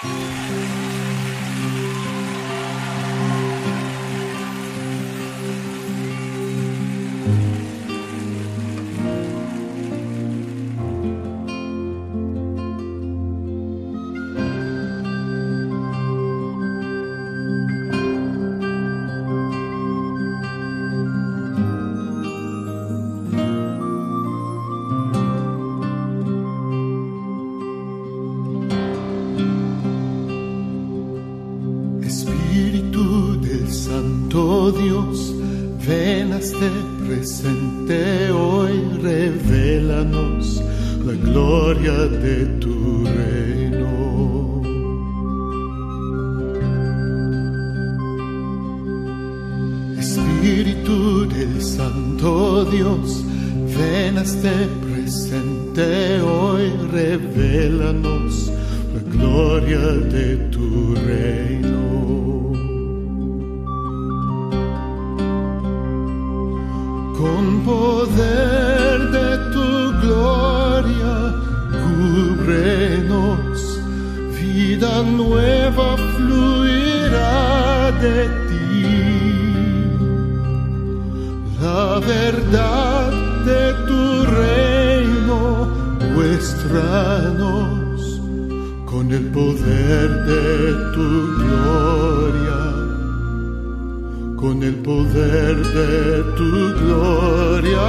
Espíritu este presente hoy, revelanos la gloria de tu reino. Espíritu del Santo Dios, ven a este presente hoy, revelanos la gloria de tu reino. Con poder de tu gloria, cúbrenos, vida nueva fluirá de ti. La verdad de tu reino, muéstranos con el poder de tu gloria con el poder de tu gloria,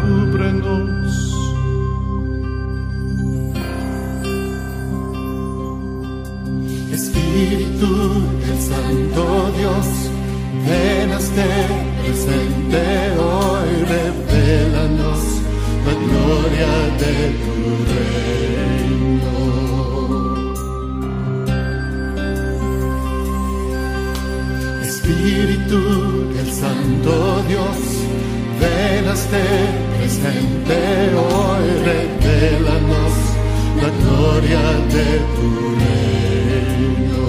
cúbrenos. Espíritu del Santo Dios, ven a este presente Santo Dios, ven a este presente hoy, revelanos la gloria de tu reino.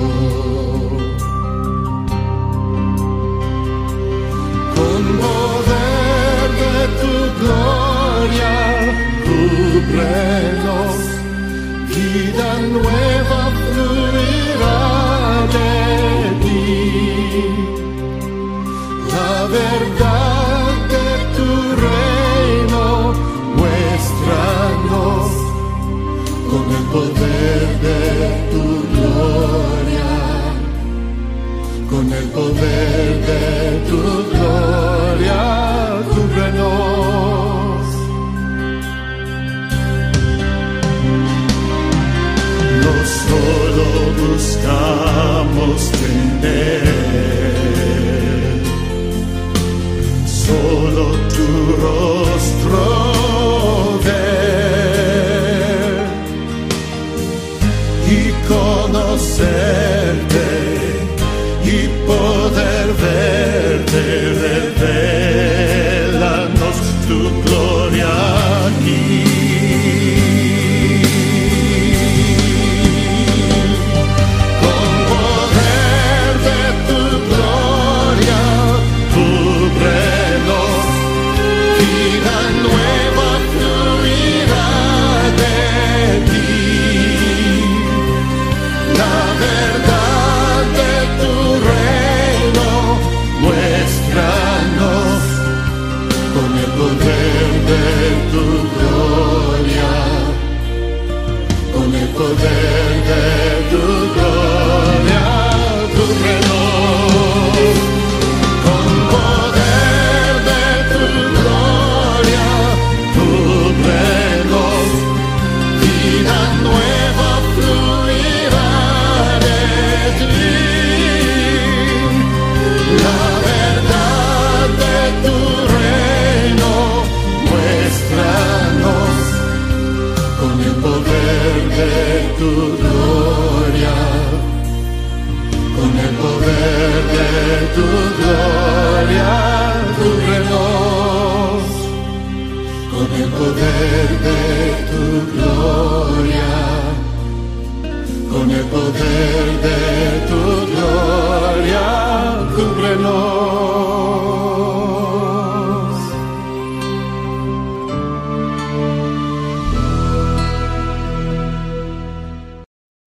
Con poder de tu gloria, cúbrenos, vida nueva poder de tu gloria, con el poder de tu gloria, cúbrenos. No solo buscamos tener solo tu rostro tu gloria, tu reloj, con el poder de tu gloria, con el poder de